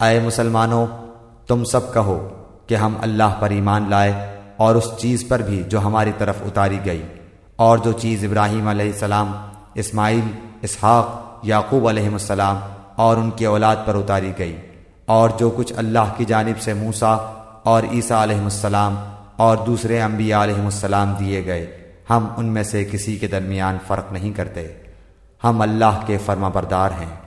اے مسلمانوں، تم سب کہو کہ ہم اللہ پر ایمان لائے اور اس چیز پر بھی جو ہماری طرف اتاری گئی۔ اور جو چیز ابراہیم علیہ السلام، اسماعیل، اسحاق، یعقوب علیہ السلام اور ان کی اولاد پر اتاری گئی۔ اور جو کچھ اللہ کی جانب سے موسا اور عیسیٰ علیہ السلام اور دوسرے انبیاء علیہ السلام دیے گئے، ہم ان میں سے کسی کے درمیان فرق نہیں کرتے۔ ہم اللہ کے فرما بردار ہیں۔